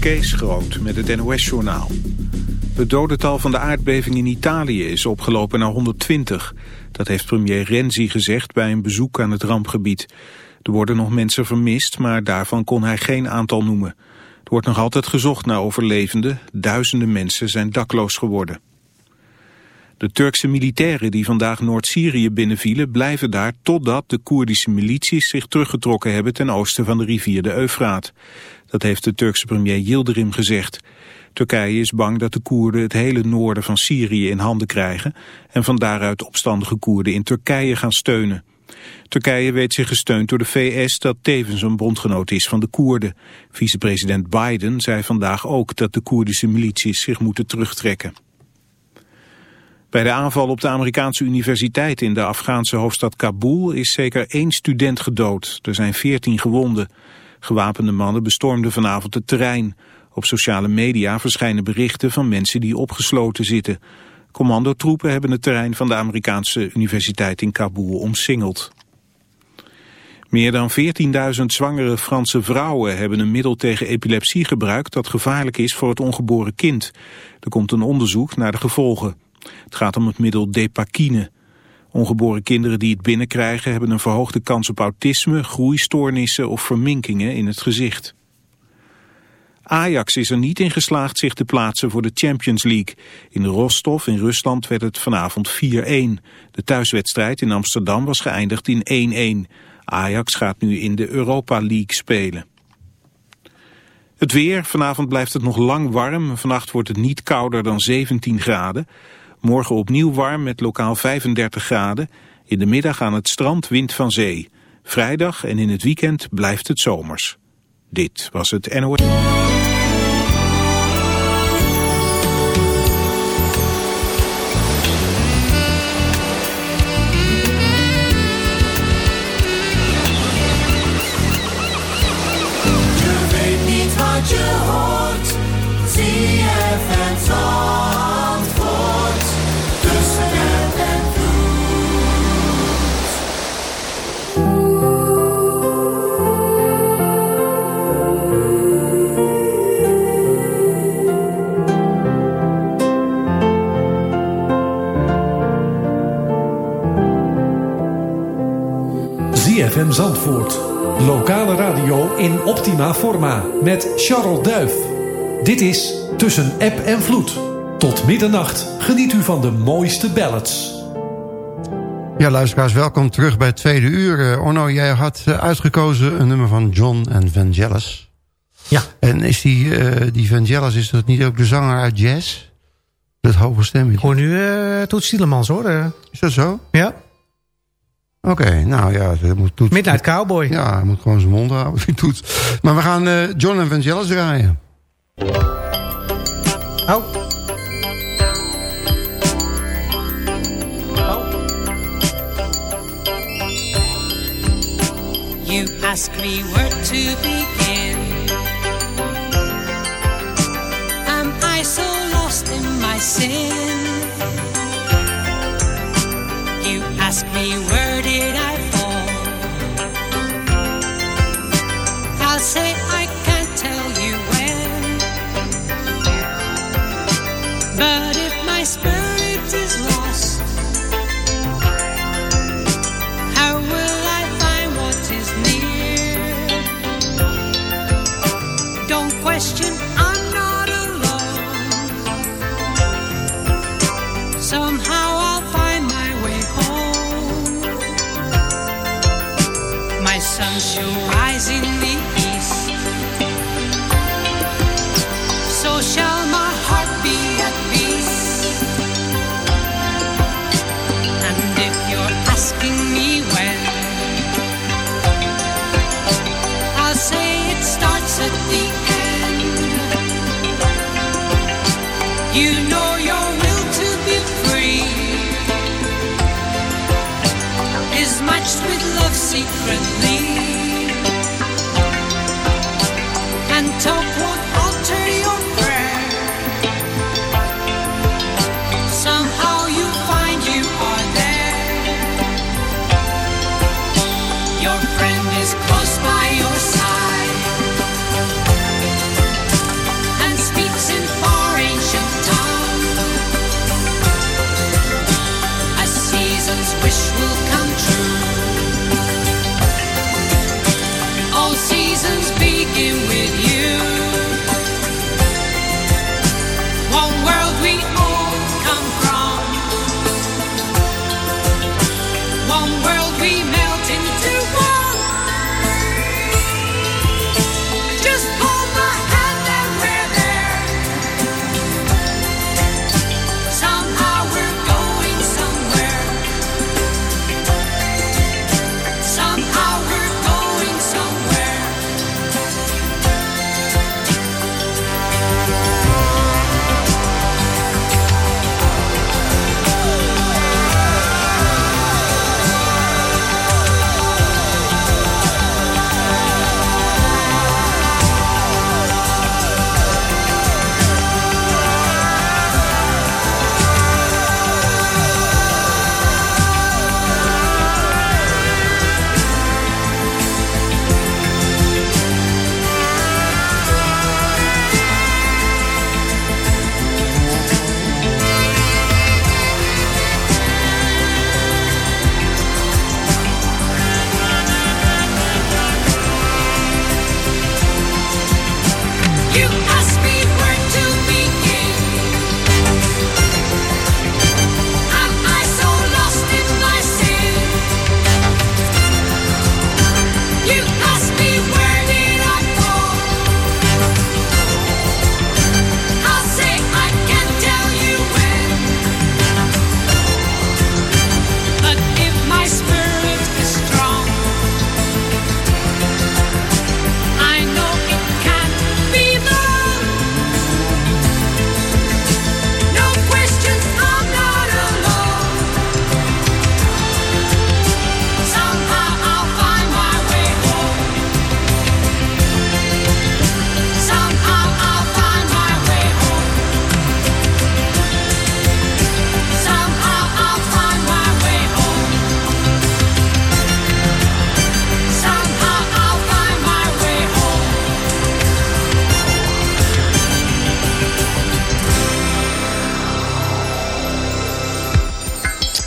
Kees Groot met het NOS-journaal. Het dodental van de aardbeving in Italië is opgelopen naar 120. Dat heeft premier Renzi gezegd bij een bezoek aan het rampgebied. Er worden nog mensen vermist, maar daarvan kon hij geen aantal noemen. Er wordt nog altijd gezocht naar overlevenden. Duizenden mensen zijn dakloos geworden. De Turkse militairen die vandaag Noord-Syrië binnenvielen blijven daar totdat de Koerdische milities zich teruggetrokken hebben ten oosten van de rivier de Eufraat. Dat heeft de Turkse premier Yildirim gezegd. Turkije is bang dat de Koerden het hele noorden van Syrië in handen krijgen en van daaruit opstandige Koerden in Turkije gaan steunen. Turkije weet zich gesteund door de VS dat tevens een bondgenoot is van de Koerden. Vicepresident Biden zei vandaag ook dat de Koerdische milities zich moeten terugtrekken. Bij de aanval op de Amerikaanse universiteit in de Afghaanse hoofdstad Kabul is zeker één student gedood. Er zijn veertien gewonden. Gewapende mannen bestormden vanavond het terrein. Op sociale media verschijnen berichten van mensen die opgesloten zitten. Commandotroepen hebben het terrein van de Amerikaanse universiteit in Kabul omsingeld. Meer dan 14.000 zwangere Franse vrouwen hebben een middel tegen epilepsie gebruikt dat gevaarlijk is voor het ongeboren kind. Er komt een onderzoek naar de gevolgen. Het gaat om het middel Depakine. Ongeboren kinderen die het binnenkrijgen hebben een verhoogde kans op autisme, groeistoornissen of verminkingen in het gezicht. Ajax is er niet in geslaagd zich te plaatsen voor de Champions League. In Rostov in Rusland werd het vanavond 4-1. De thuiswedstrijd in Amsterdam was geëindigd in 1-1. Ajax gaat nu in de Europa League spelen. Het weer, vanavond blijft het nog lang warm. Vannacht wordt het niet kouder dan 17 graden. Morgen opnieuw warm met lokaal 35 graden. In de middag aan het strand wind van zee. Vrijdag en in het weekend blijft het zomers. Dit was het NOS. ZFM Zandvoort. Lokale radio in optima forma met Charles Duif. Dit is Tussen App en Vloed. Tot middernacht geniet u van de mooiste ballads. Ja, luisteraars, welkom terug bij het tweede uur. Eh, Orno, jij had eh, uitgekozen een nummer van John en Vangelis. Ja. En is die, eh, die Vangelis, is dat niet ook de zanger uit jazz? Dat hoge Ik stemmetje. hoor nu eh Toet Stielemans hoor. Is dat zo? ja. Oké, nou ja, hij moet toetsen. Midnight Cowboy. Ja, hij moet gewoon zijn mond houden als hij toetst. Maar we gaan eh, John en Vangelis draaien. Oh. You ask me where to begin. Am I so lost in my sin? You ask me where did I fall? I'll say I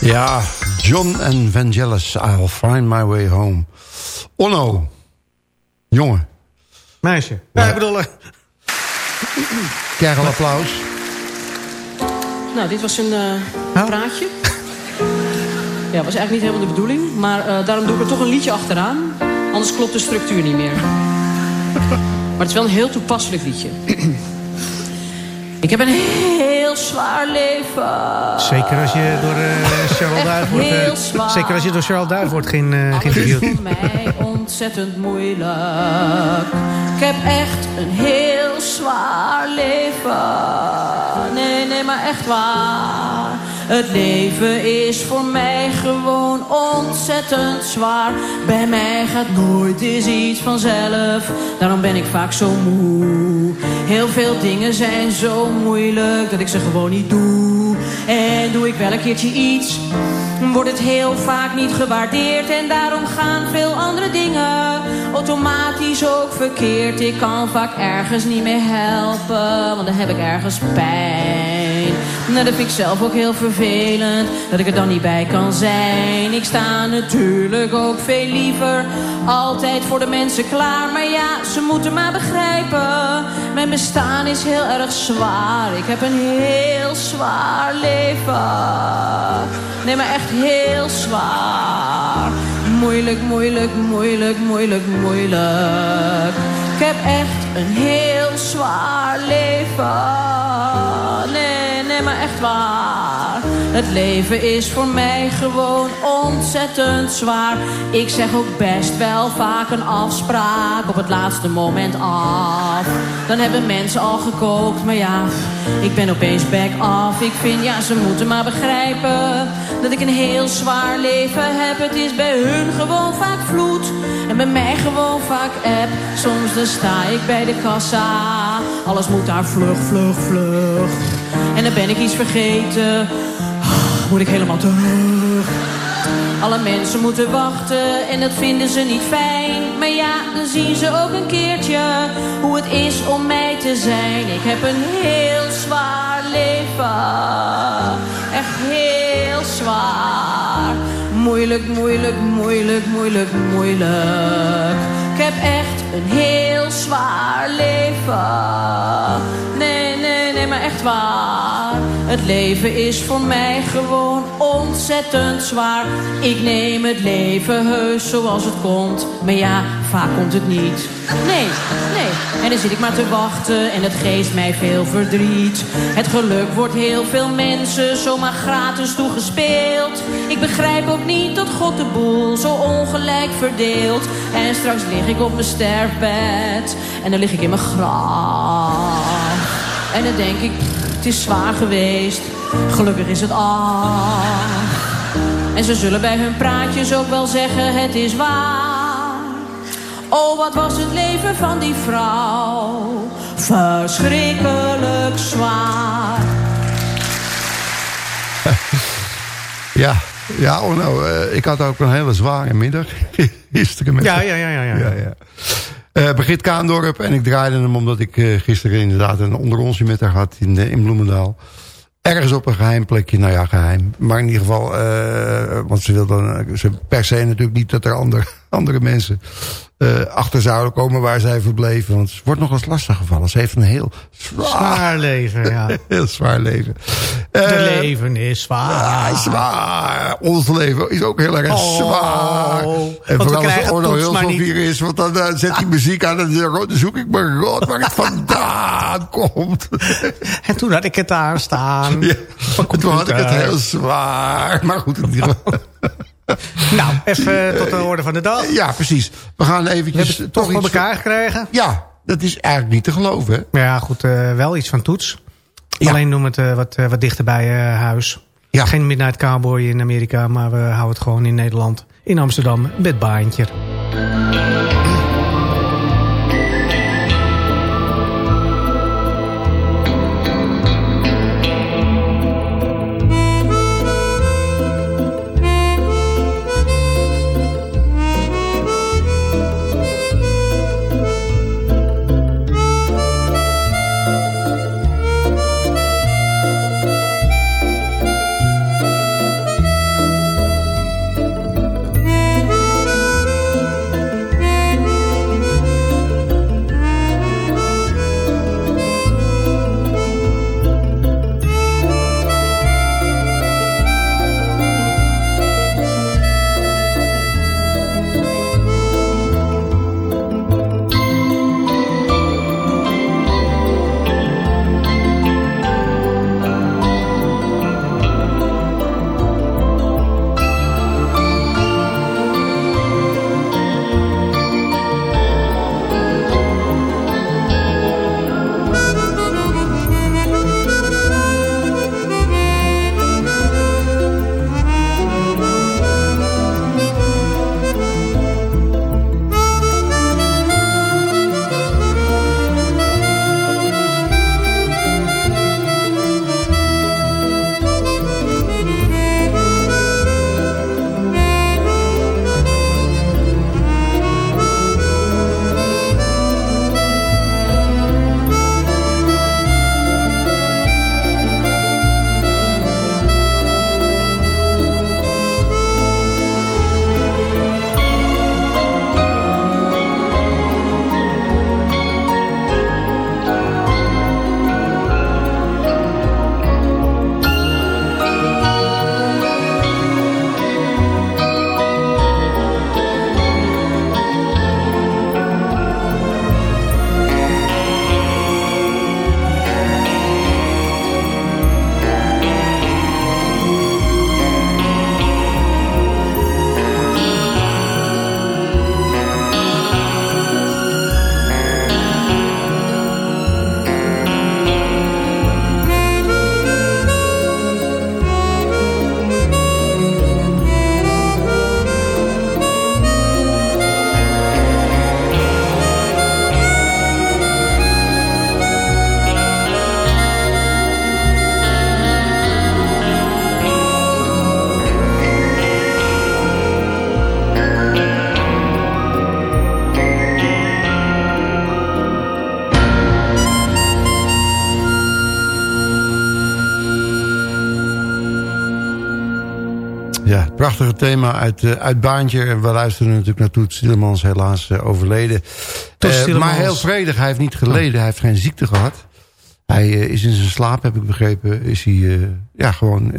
Ja, John en Vangelis, I'll find my way home. Onno, jongen, Meisje. Ja, ik bedoel... eh, krijg applaus. Nou, dit was een eh, Oh. praatje. Ja, was eigenlijk niet helemaal de bedoeling. Maar eh, daarom doe ik er toch een liedje achteraan. Anders klopt de structuur niet meer. Maar het is wel een heel toepasselijk liedje. Ik heb een heel zwaar leven. Zeker als je door eh Charles Duif wordt... eh, zeker als je door Charles Duif wordt geen, is geïnterviewd. voor mij ontzettend moeilijk. Ik heb echt een heel zwaar leven. Nee, nee, maar echt waar. Het leven is voor mij gewoon ontzettend zwaar. Bij mij gaat nooit eens iets vanzelf. Daarom ben ik vaak zo moe. Heel veel dingen zijn zo moeilijk dat ik ze gewoon niet doe. En doe ik wel een keertje iets wordt het heel vaak niet gewaardeerd en daarom gaan veel andere dingen automatisch ook verkeerd. Ik kan vaak ergens niet meer helpen, want dan heb ik ergens pijn. Nou, dat vind ik zelf ook heel vervelend, dat ik er dan niet bij kan zijn. Ik sta natuurlijk ook veel liever altijd voor de mensen klaar. Maar ja, ze moeten maar begrijpen, mijn bestaan is heel erg zwaar. Ik heb een heel zwaar leven. Nee, maar echt heel zwaar. Moeilijk, moeilijk, moeilijk, moeilijk, moeilijk. Ik heb echt een heel zwaar leven. Nee, nee, maar echt waar. Het leven is voor mij gewoon ontzettend zwaar. Ik zeg ook best wel vaak een afspraak op het laatste moment af. Dan hebben mensen al gekookt, maar ja, ik ben opeens back af. Ik vind, ja, ze moeten maar begrijpen dat ik een heel zwaar leven heb. Het is bij hun gewoon vaak vloed en bij mij gewoon vaak app. Soms dan sta ik bij de kassa, alles moet daar vlug, vlug, vlug. En dan ben ik iets vergeten, moet ik helemaal terug. Alle mensen moeten wachten en dat vinden ze niet fijn. Maar ja, dan zien ze ook een keertje hoe het is om mij te zijn. Ik heb een heel zwaar leven. Echt heel zwaar. Moeilijk, moeilijk, moeilijk, moeilijk, moeilijk. Heb echt een heel zwaar leven. Nee, nee, nee, maar echt waar. Het leven is voor mij gewoon ontzettend zwaar. Ik neem het leven heus zoals het komt. Maar ja, vaak komt het niet. Nee, nee. En dan zit ik maar te wachten en het geeft mij veel verdriet. Het geluk wordt heel veel mensen zomaar gratis toegespeeld. Ik begrijp ook niet dat God de boel zo ongelijk verdeelt. En straks lig ik op mijn sterfbed en dan lig ik in mijn graf. En dan denk ik, het is zwaar geweest. Gelukkig is het af. En ze zullen bij hun praatjes ook wel zeggen, het is waar. Oh, wat was het leven van die vrouw. Verschrikkelijk zwaar. Ja, ja oh nou, eh, ik had ook een hele zware middag gisteren. Met Ja, ja, ja, ja. ja. ja, ja. Eh, Brigitte Kaandorp en ik draaide hem omdat ik eh, gisteren inderdaad een onderonsje met haar had in, in Bloemendaal. Ergens op een geheim plekje, nou ja, geheim. Maar in ieder geval, eh, want ze wil dan ze per se natuurlijk niet dat er andere, andere mensen eh, achter zouden komen waar zij verbleven. Want het wordt nog eens lastig gevallen. Ze heeft een heel zwaar, Zwaar leven, ja. heel zwaar leven. De Eh, leven is zwaar. Ja, zwaar. Ons leven is ook heel erg Oh, zwaar. En vooral als krijgen Orno heel niet. hier is. Want dan eh, zet hij muziek aan en dan, dan zoek ik maar rot waar het vandaan komt. En toen had ik het aanstaan. Ja, Van en toen had ik het heel zwaar. Maar goed, in ieder geval. Nou, even tot de orde van de dag. We Ja, precies. We gaan eventjes het toch voor iets- elkaar gekregen. Ja, dat is eigenlijk niet te geloven. Hè? Ja, goed, eh, wel iets van toets. Ja. Alleen noem het eh, wat, eh, wat dichter bij eh, huis. Ja. Geen Midnight Cowboy in Amerika, maar we houden het gewoon in Nederland. In Amsterdam, met Baantje. Ja, prachtige thema uit, eh, uit Baantje. En we luisteren natuurlijk naar Toet Stielemans, helaas eh, overleden. Eh, maar heel vredig, hij heeft niet geleden. Hij heeft geen ziekte gehad. Hij is in zijn slaap, heb ik begrepen, is hij ja, gewoon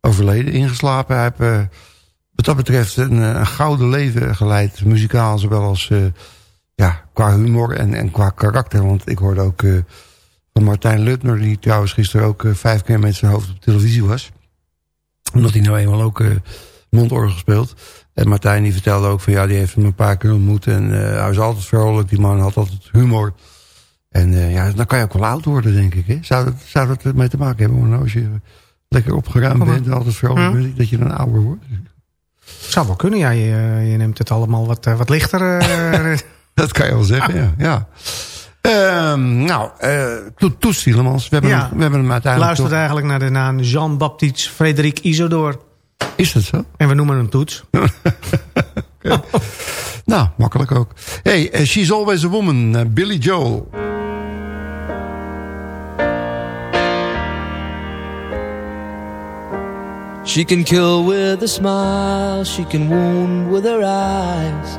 overleden, ingeslapen. Hij heeft wat dat betreft een, een gouden leven geleid. Muzikaal, zowel als ja, qua humor en, en qua karakter. Want ik hoorde ook van Martijn Lutner, die trouwens gisteren ook vijf keer met zijn hoofd op televisie was omdat hij nou eenmaal ook eh, mondorgel speelt. En Martijn die vertelde ook van ja, die heeft hem een paar keer ontmoet. En eh, hij was altijd vrolijk, die man had altijd humor. En eh, ja, dan kan je ook wel oud worden, denk ik. Hè? Zou, dat, zou dat ermee te maken hebben? Hoor? Als je lekker opgeruimd bent en altijd vrolijk Hm. bent, dat je dan ouder wordt? Zou wel kunnen, ja. Je, je neemt het allemaal wat, wat lichter. Dat kan je wel zeggen, ja. ja. Ehm, nou, eh to Toets Tielemans. We hebben, Ja. hem, we hebben hem uiteindelijk... luistert toch- eigenlijk naar de naam Jean-Baptiste Frederik Isidore. Is dat zo? En we noemen hem Toets. Nou, makkelijk ook. Hey, eh, She's Always a Woman, eh, Billy Joel. She can kill with a smile, she can wound with her eyes.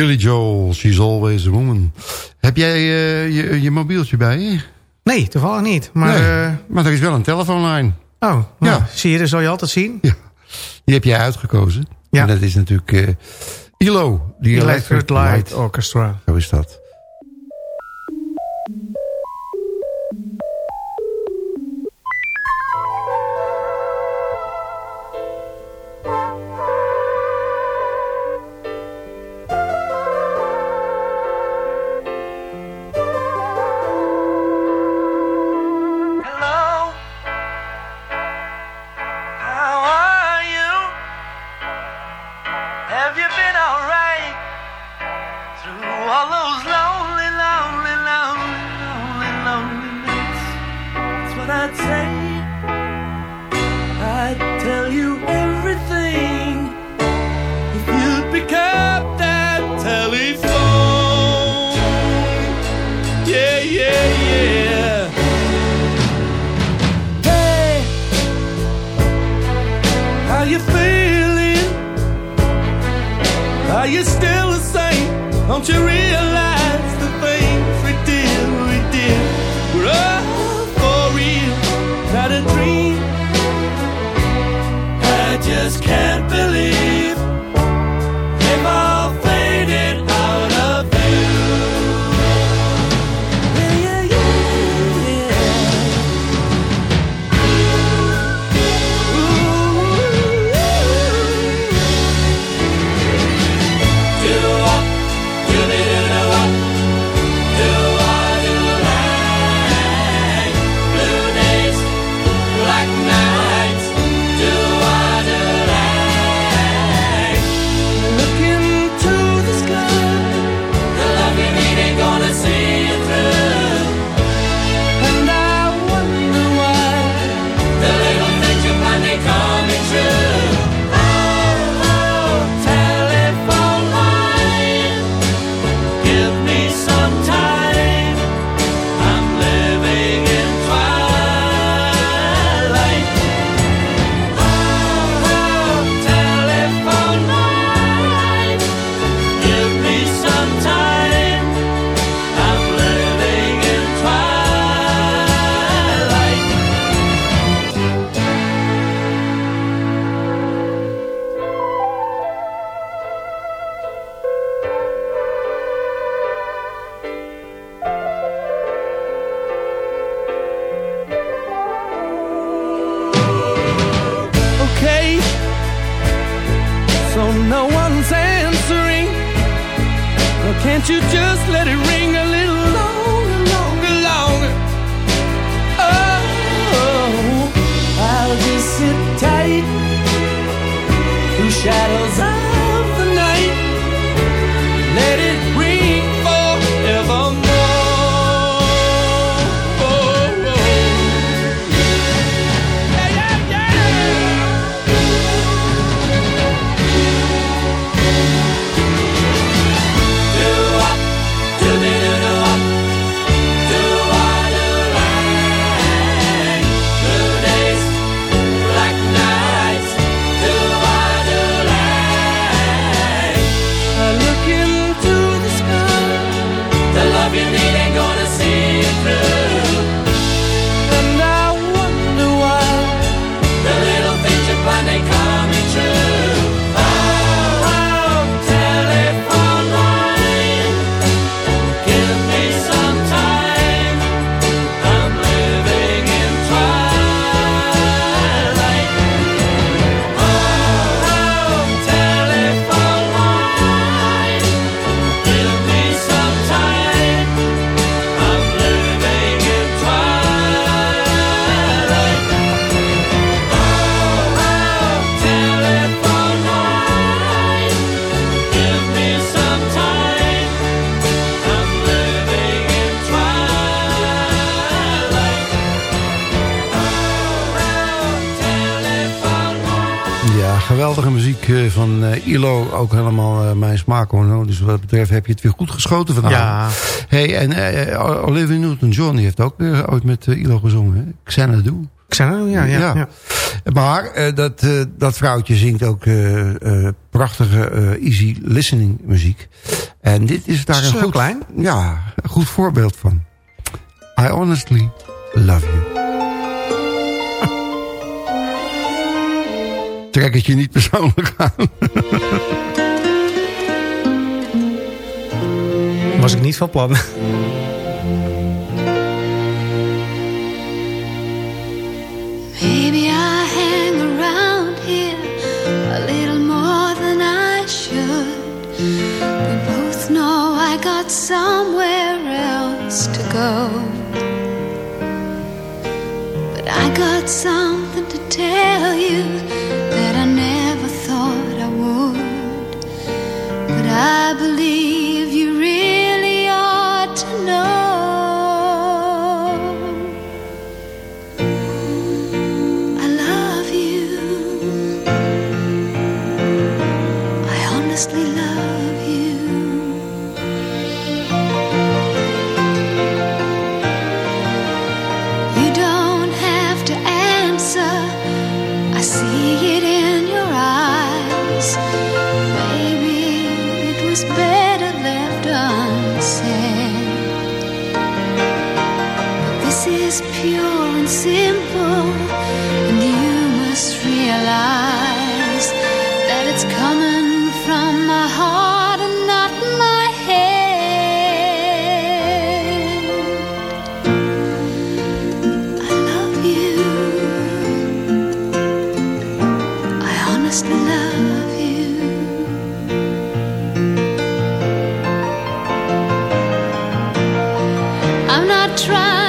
Billy Joel, She's Always a Woman. Heb jij eh, je, je mobieltje bij je? Nee, toevallig niet. Maar, nee, eh, maar er is wel een telefoonlijn. oh, nou, Ja. zie je, dat zal je altijd zien. Ja. Die heb jij uitgekozen. Ja. En dat is natuurlijk eh ILO. Die Electric Light Orchestra. Zo is dat. How you feeling? Are you still the same? Don't you realize the things we did, we did were all for real, not a dream? I just can't believe just let it ring a little van eh, ILO. Ook helemaal eh, mijn smaak hoor. Dus wat dat betreft heb je het weer goed geschoten vandaag. Ja. Hey, en eh, Olivia Newton-John heeft ook eh, ooit met ILO gezongen. Xanadu. Xanadu, ja, ja. Ja. ja. Maar dat, dat vrouwtje zingt ook prachtige easy listening muziek. En dit is daar een goed, klein? Ja, een goed voorbeeld van. I honestly love you. Trek het je niet persoonlijk aan. Was ik niet van plan. Maybe I hang around here a little more than I should. We both know I got somewhere else to go. But I got something to tell you I believe try.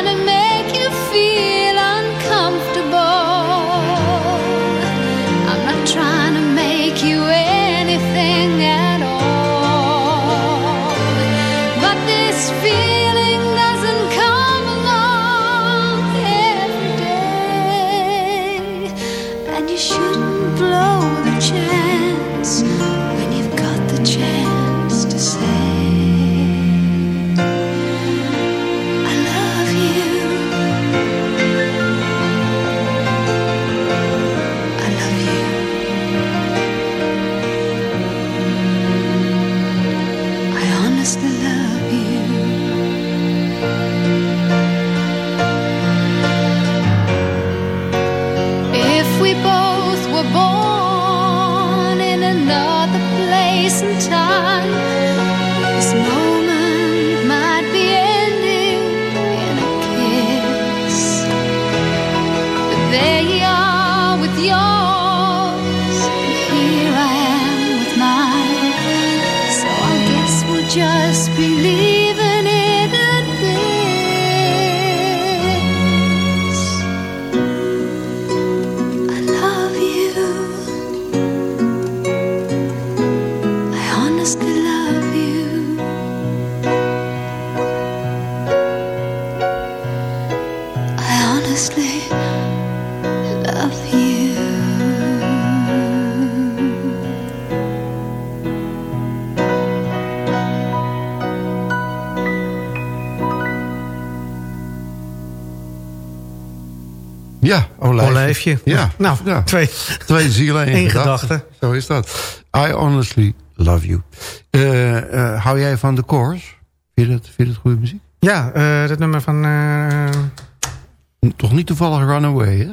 Ja. Nou, twee. Twee zielen in gedachte. Zo is dat. I honestly love you. Eh, eh, hou jij van de chorus? Vind je dat, vind je dat goede muziek? Ja, uh, dat nummer van... Toch niet toevallig Runaway, hè?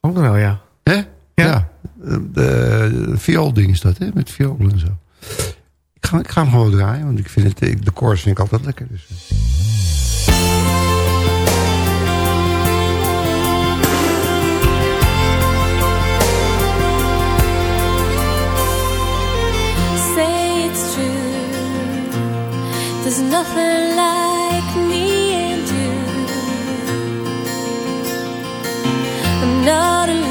Ook wel, ja. Hè? Ja. ja. De, vioolding is dat, hè? Met viool en zo. Ik ga, ik ga hem gewoon draaien, want ik vind het, de chorus vind ik altijd lekker. Dus. There's nothing like me and you. I'm not alone.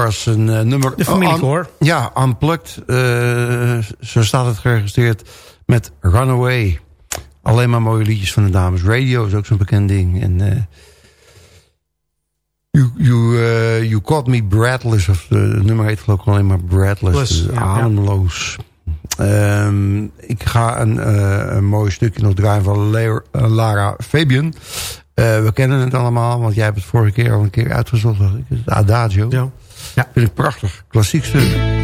als Een eh, nummer... De. Un, ja, Unplugged. Eh, zo staat het geregistreerd met Runaway. Alleen maar mooie liedjes van de dames. Radio is ook zo'n bekend ding. En, eh, you, you, you Caught Me Bradless. Of, het nummer heet geloof ik alleen maar Bradless. Plus, dus ademloos. Ehm, ik ga een, mooi stukje nog draaien van Lara Fabian. We kennen het allemaal, want jij hebt het vorige keer al een keer uitgezocht. Adagio. Ja. Ja. Vind ik prachtig. Klassiek stuk.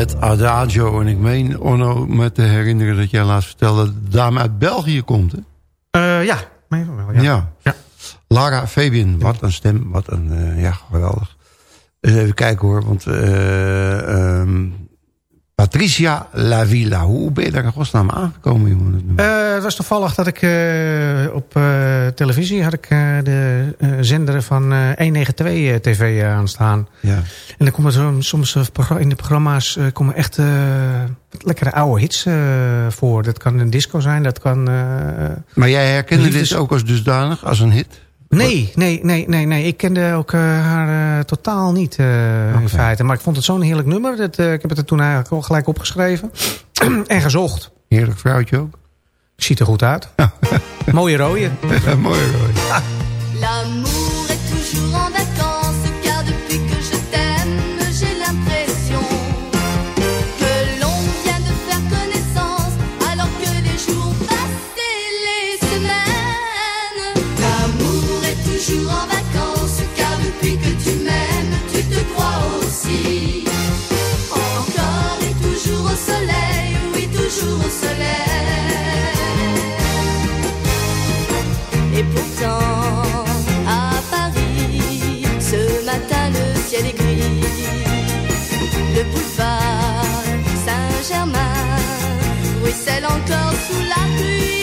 Het Adagio. En ik meen, Onno, me te herinneren dat jij laatst vertelde... dat de dame uit België komt, hè? Eh, ja. Nee, wel, ja. Ja. Ja. Lara Fabian, wat een stem, wat een, eh, ja, geweldig. Eens even kijken hoor, want eh, een Patricia La Villa. Hoe ben je daar in godsnaam aangekomen, jongen? Eh, het was toevallig dat ik eh, op eh, televisie had ik eh, de eh, zender van eh, 192 TV aanstaan. ja. En dan komen zo, soms eh, in de programma's eh, komen echt eh, lekkere oude hits eh, voor. Dat kan een disco zijn, dat kan... eh, Maar jij herkende dit ook als dusdanig, als een hit? Nee, nee, nee, nee, nee. Ik kende ook eh, haar eh, totaal niet eh, in feite. Maar ik vond het zo'n heerlijk nummer. Dat, ik heb het er toen eigenlijk al gelijk opgeschreven. en gezocht. Heerlijk vrouwtje ook. Ziet er goed uit. Mooie rode. Mooi hoor. L'amour est toujours en la pluie.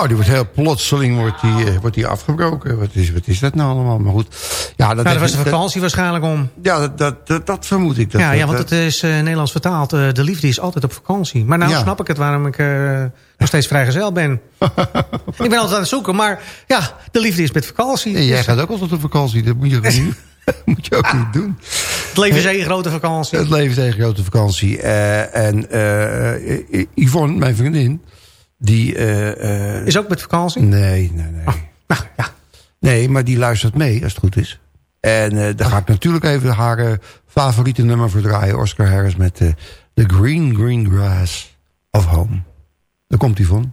Oh, die wordt heel plotseling wordt die, eh, wordt die afgebroken. Wat is, wat is dat nou allemaal? Maar goed. Ja, dat, Nou, was de dat- vakantie waarschijnlijk om. ja, dat, dat, dat, dat vermoed ik. Dat, ja, ja, want het is eh, Nederlands vertaald. eh, de liefde is altijd op vakantie. Maar nou Ja. snap ik het waarom ik nog steeds vrijgezel ben. ik ben altijd aan het zoeken. Maar ja, de liefde is met vakantie. Ja, jij Dus gaat ook altijd op vakantie. Dat moet je, niet, moet je ook niet doen. het leven is één grote vakantie. Het leven is een grote vakantie. En Yvonne, mijn vriendin, die... eh, eh, Is ook met vakantie? Nee, nee, nee. Nou ja. Nee, maar die luistert mee, als het goed is. En eh daar ga ik natuurlijk even haar favoriete nummer voor draaien. Oscar Harris met The Green Green Grass of Home. Daar komt hij van.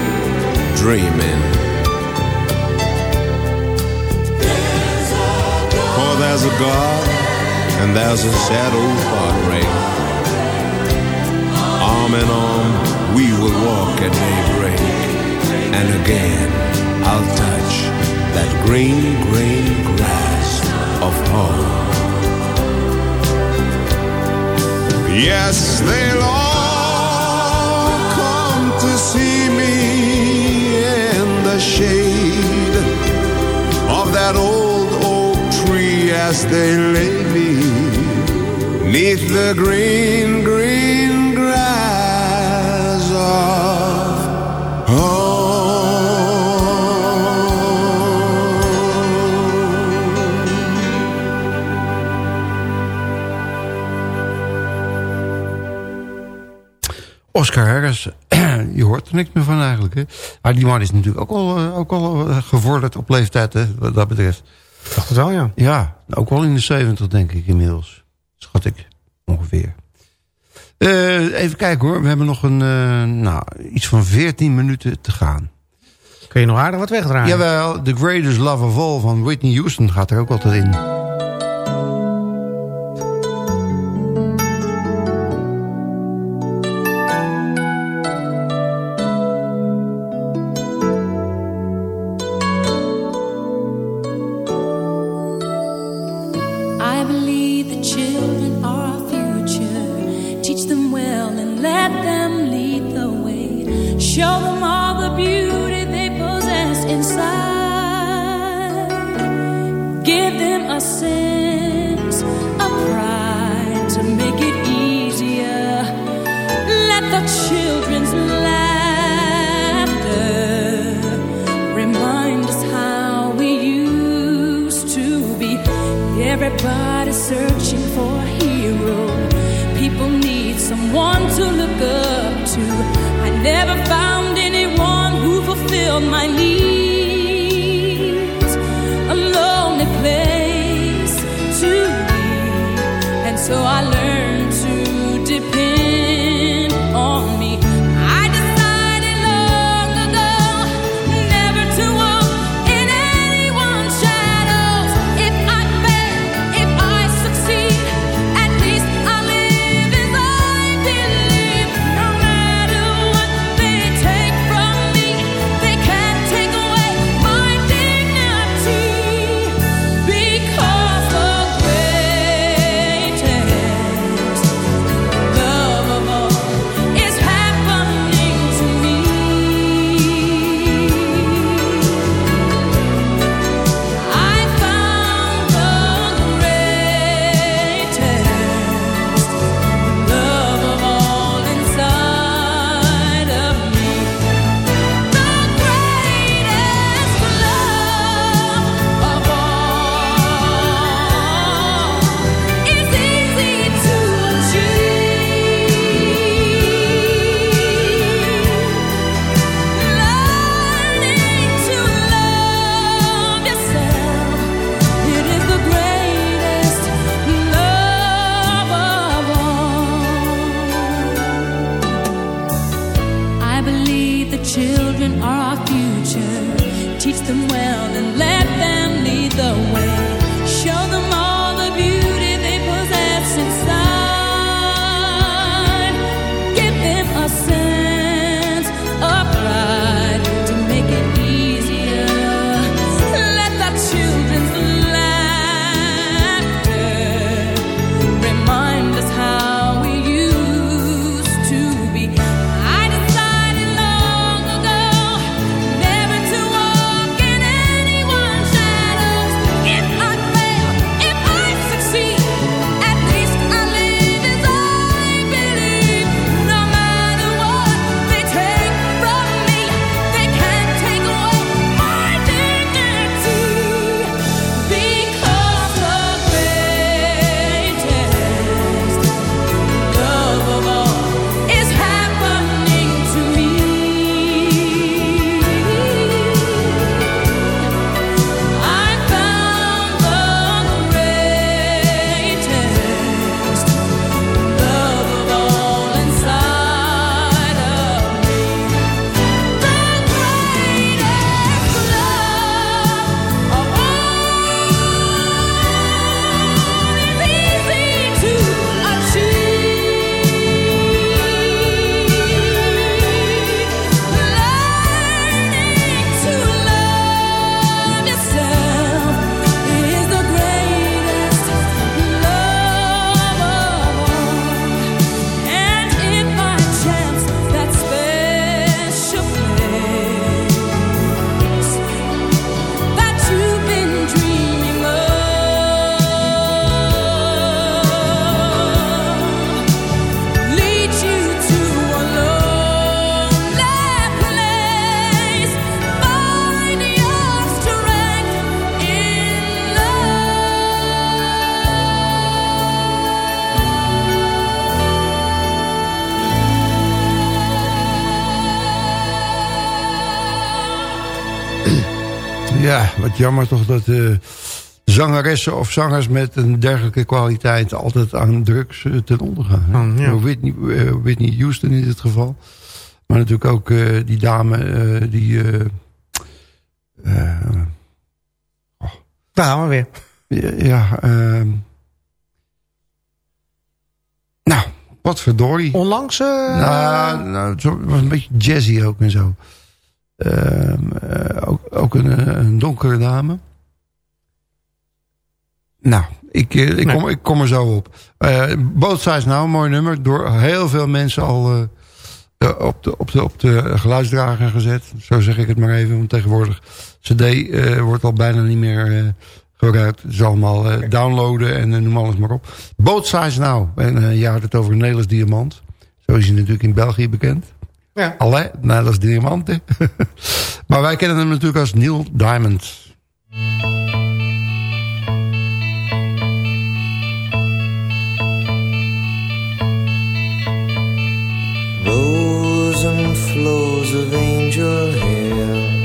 dreaming. For there's a God and there's a sad old heartbreak. Arm in arm, we will walk at daybreak. And again, I'll touch that green, green grass of home. Yes, they'll all to see me in the shade of that old oak tree as they lay me neath the green, green grass of home. Oscar Harris, er niks meer van eigenlijk. Hè? Maar die man is natuurlijk ook al, eh, ook al eh, gevorderd op leeftijd, hè, wat dat betreft. Ik dacht het wel, ja. Ja, ook wel in de 70 denk ik inmiddels. Schat ik, ongeveer. Eh, even kijken hoor, we hebben nog een, nou, iets van 14 minuten te gaan. Kun je nog aardig wat wegdraaien? Jawel, The Greatest Love of All van Whitney Houston gaat er ook altijd in. Wat jammer toch dat uh, zangeressen of zangers met een dergelijke kwaliteit altijd aan drugs uh, ten onder gaan. Oh, ja. Whitney, uh, Whitney Houston in dit geval. Maar natuurlijk ook die dame die... oh. Daar gaan we weer. Ja, ja ehm, nou, wat verdorie. Onlangs? Nou, nou, het was een beetje jazzy ook en zo. Ehm, ook, ook een, een donkere dame. Nou, ik, ik, kom, ik kom er zo op. Uh, Both Sides Now, mooi nummer. Door heel veel mensen al uh, op, de, op, de, op de geluidsdrager gezet. Zo zeg ik het maar even. Want tegenwoordig cd uh, wordt al bijna niet meer gebruikt. Het is allemaal downloaden en noem alles maar op. Both Sides Now. En je had het over Nederlands Diamant. Zo is hij natuurlijk in België bekend. Ja. Alle, nou, dat is diamanten. maar wij kennen hem natuurlijk als Neil Diamond. Rows and flows of angel hair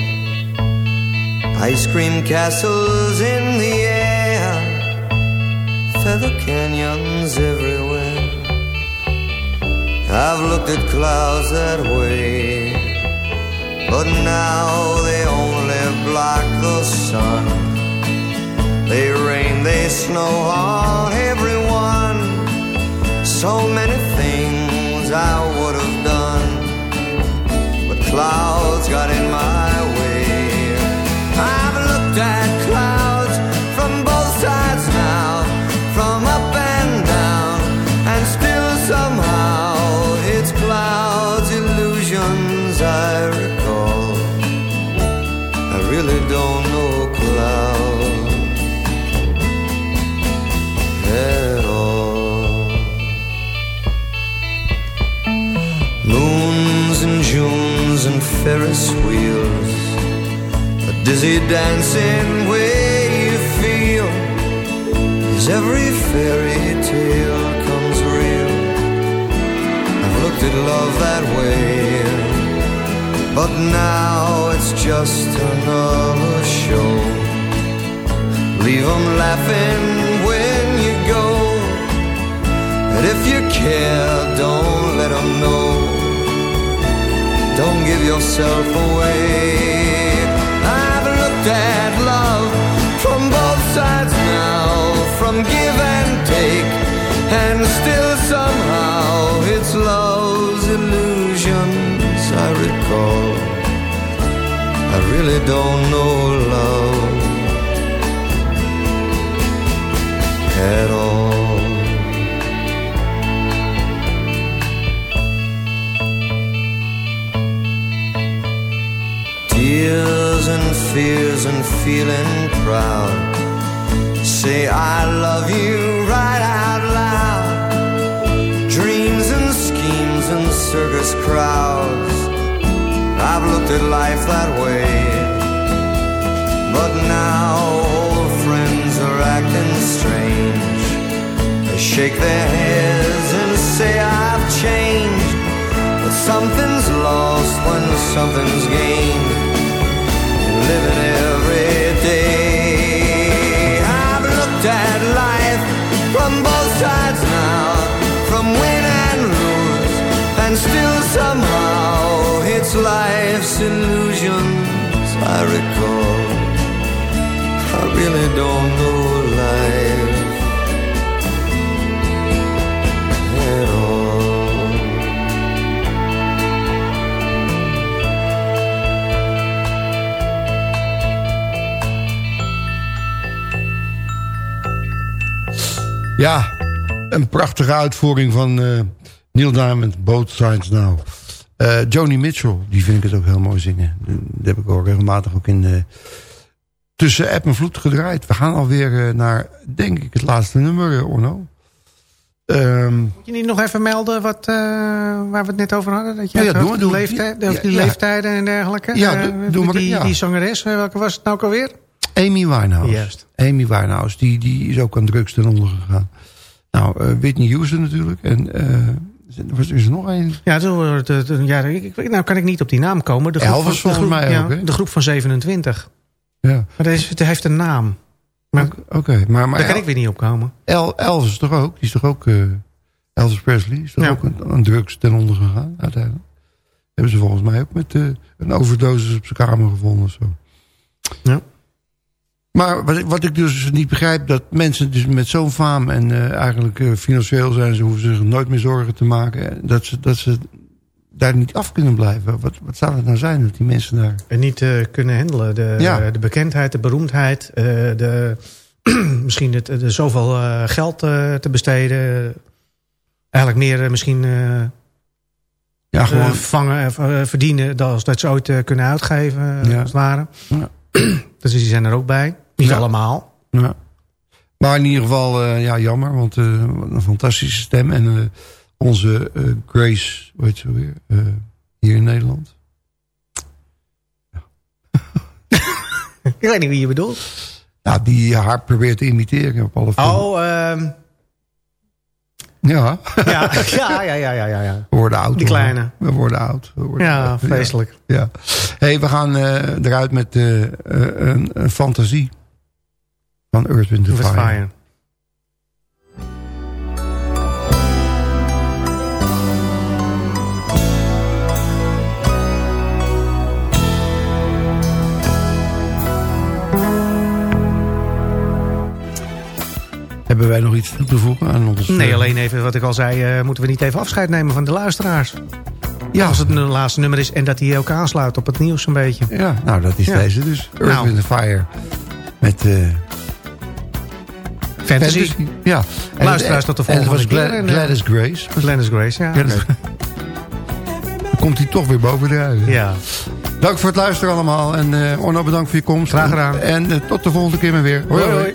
Ice cream castles in the air Feather canyons everywhere I've looked at clouds that way, but now they only block the sun. They rain, they snow on everyone. So many things I would have done, but clouds got in my way. I've looked at Ferris wheels, a dizzy dancing way you feel. Is every fairy tale comes real? I've looked at love that way, but now it's just another show. Leave 'em laughing when you go, and if you care, don't let 'em know. Don't give yourself away. I've looked at love from both sides now, from give and take, and still somehow it's love's illusions I recall. I really don't know love at all. Tears and fears and feeling proud. Say I love you right out loud. Dreams and schemes and circus crowds. I've looked at life that way. But now old friends are acting strange. They shake their heads and say I've changed. But something's lost when something's gained. Living every day. I've looked at life from both sides now, from win and lose, and still somehow it's life's illusions I recall. I really don't know Ja, een prachtige uitvoering van uh, Neil Diamond, Both Sides Now. Uh, Joni Mitchell, die vind ik het ook heel mooi zingen. Dat heb ik al regelmatig ook in uh, tussen app en vloed gedraaid. We gaan alweer naar, denk ik, het laatste nummer, Orno. Um, Moet je niet nog even melden wat, waar we het net over hadden? Dat je ja, ja, doe, leeftijd, ja, die leeftijden en dergelijke. Ja, doe- doe maar, die, die zangeres, eh, welke was het nou ook alweer? Amy Winehouse. Juist. Amy Winehouse, die, die is ook aan drugs ten onder gegaan. Nou, eh, Whitney Houston natuurlijk. En was is er nog een? Ja, de, de- ja ik, nou kan ik niet op die naam komen. De Elvis van, de groep, mij ja, ook, hè? De groep van 27. Ja. Maar deze heeft een naam. Maar Oké, maar, maar daar kan ik weer niet op komen. El- Elvis toch ook? Die is toch ook... eh, Elvis Presley is toch Ja. ook een, een drugs ten onder gegaan uiteindelijk? Hebben ze volgens mij ook met een overdosis op zijn kamer gevonden of zo. Ja. Maar wat, ik- wat ik dus niet begrijp... dat mensen dus met zo'n faam en eh, eigenlijk eh, financieel zijn... ze hoeven zich nooit meer zorgen te maken... eh, dat ze, dat ze daar niet af kunnen blijven. Wat, wat zou het nou zijn dat die mensen daar... En niet kunnen handelen. De, Ja. de bekendheid, de beroemdheid. de, misschien het, de zoveel geld te besteden. Eigenlijk meer misschien Ja, gewoon... vangen, verdienen... als dat ze ooit kunnen uitgeven, Ja. als het ware. Ja. Dus die zijn er ook bij. Niet Ja. allemaal. Ja. Maar in ieder geval, eh, ja, jammer. Want eh, wat een fantastische stem. En eh, onze eh, Grace, hoe heet ze weer? eh, hier in Nederland. Ik weet niet wie je bedoelt. Ja, die haar probeert te imiteren op alle films. Oh, ehm, Ja, ja, ja, ja, ja, ja, ja, ja. we worden oud. Die hoor. kleine. We worden oud. We worden Ja, oud. vreselijk. Ja. hey, we gaan eh, eruit met een, een fantasie van Earth, Wind Fire. fire. Hebben wij nog iets toe te voegen aan ons? Nee, eh, alleen even wat ik al zei. eh, moeten we niet even afscheid nemen van de luisteraars? Ja, Als het een laatste nummer is en dat hij ook aansluit op het nieuws een beetje. Ja, nou dat is Ja. deze dus. Earth, Nou. Wind Fire. Met eh Fantasy. Ja. En- Luisteraars tot de en het volgende was keer. Gla- En, eh, Gladys Grace. Glennis Grace, ja. Dan komt hij toch weer bovendrijven. Ja. Dank voor het luisteren allemaal. En eh Orno, bedankt voor je komst. Graag gedaan. En eh, tot de volgende keer maar weer. Hoi, Hoi, hoi.